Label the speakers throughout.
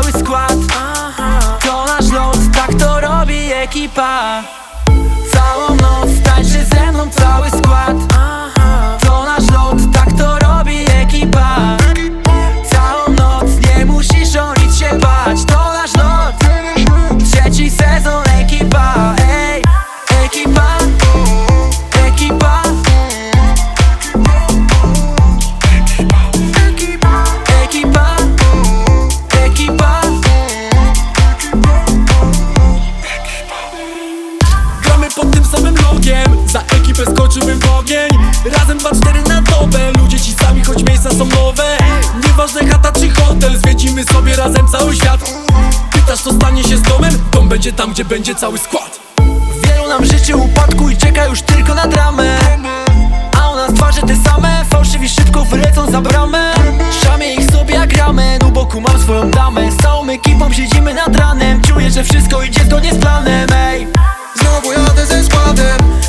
Speaker 1: cały skład
Speaker 2: Razem 2-4 na dobę. Ludzie ci sami, choć miejsca są nowe. Nieważne chata czy hotel Zwiedzimy sobie razem cały świat. Pytasz co stanie się z domem? Dom będzie tam, gdzie będzie cały skład.
Speaker 1: Wielu nam życzy upadku i czeka już tylko na dramę. A u nas twarze te same Fałszywi szybko wylecą za bramę. Szamie ich sobie jak ramen U boku mam swoją damę. Z całą ekipą siedzimy nad ranem. Czuję, że wszystko idzie zgodnie z planem Ej,
Speaker 3: Znowu jadę ze składem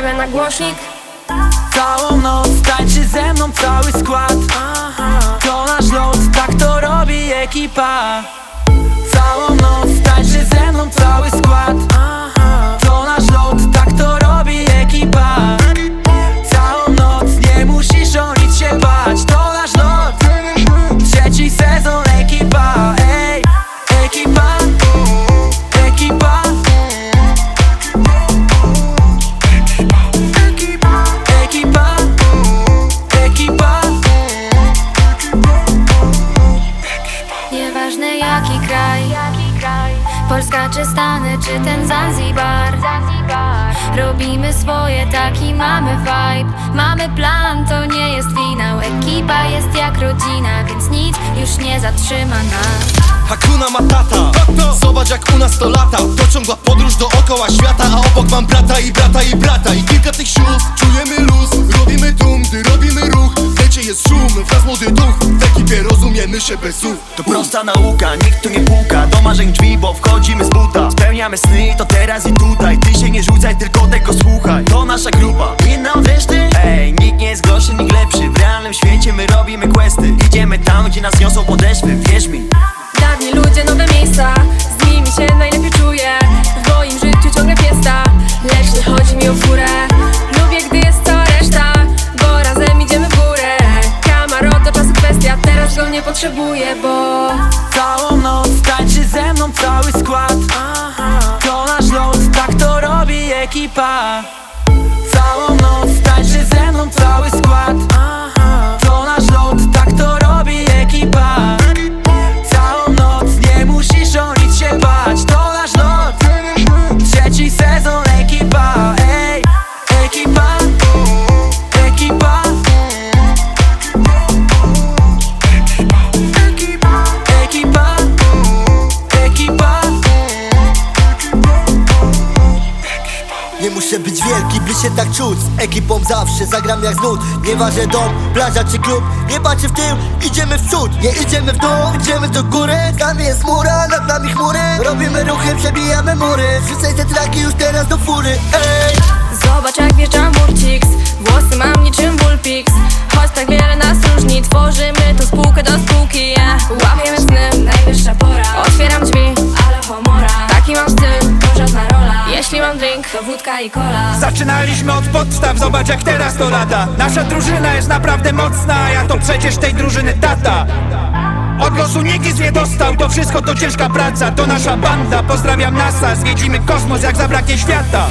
Speaker 4: siebie na głośnik.
Speaker 1: Całą noc tańczy ze mną cały skład. To nasz lot, tak to robi ekipa. Całą noc
Speaker 5: Polska czy Stany, czy ten Zanzibar? Robimy swoje, taki mamy vibe. Mamy plan, to nie jest finał Ekipa jest jak rodzina, już nie zatrzyma nas.
Speaker 6: Hakuna Matata. Zobacz jak u nas to lata. To ciągła podróż dookoła świata A obok mam brata i brata i brata. I kilka tych sióstr Czujemy luz, robimy tłum, gdy robimy ruch. W lecie jest szum, wraz młody duch. W ekipie rozumiemy się bez słów.
Speaker 7: To prosta nauka, nikt tu nie puka. Do marzeń drzwi, bo wchodzimy z buta. Spełniamy sny, to teraz i tutaj. Ty się nie rzucaj, tylko tego słuchaj. To nasza grupa, inna od reszty?
Speaker 4: Kwestia Teraz go nie potrzebuję, bo
Speaker 1: Całą noc tańczy ze mną cały skład. To nasz lot, tak to robi ekipa. Całą noc tańczy ze mną cały skład
Speaker 8: Muszę być wielki, by się tak czuć. Z ekipą zawsze zagram jak znud Nieważne dom, plaża czy klub Nie patrzę w tył, idziemy w przód Nie idziemy w dół, idziemy do góry Tam jest mura, nad nami chmury. Robimy ruchy, przebijamy mury. Wrzucaj te traki już teraz do fury Ej!
Speaker 4: Zobacz jak wjeżdża Murcix drink, to wódka i
Speaker 9: Zaczynaliśmy od podstaw, zobacz jak teraz to lata Nasza drużyna jest naprawdę mocna, a ja to przecież tej drużyny tata. Od losu nikt nic nie dostał, to wszystko to ciężka praca. To nasza banda, pozdrawiam NASA. Zwiedzimy kosmos jak zabraknie świata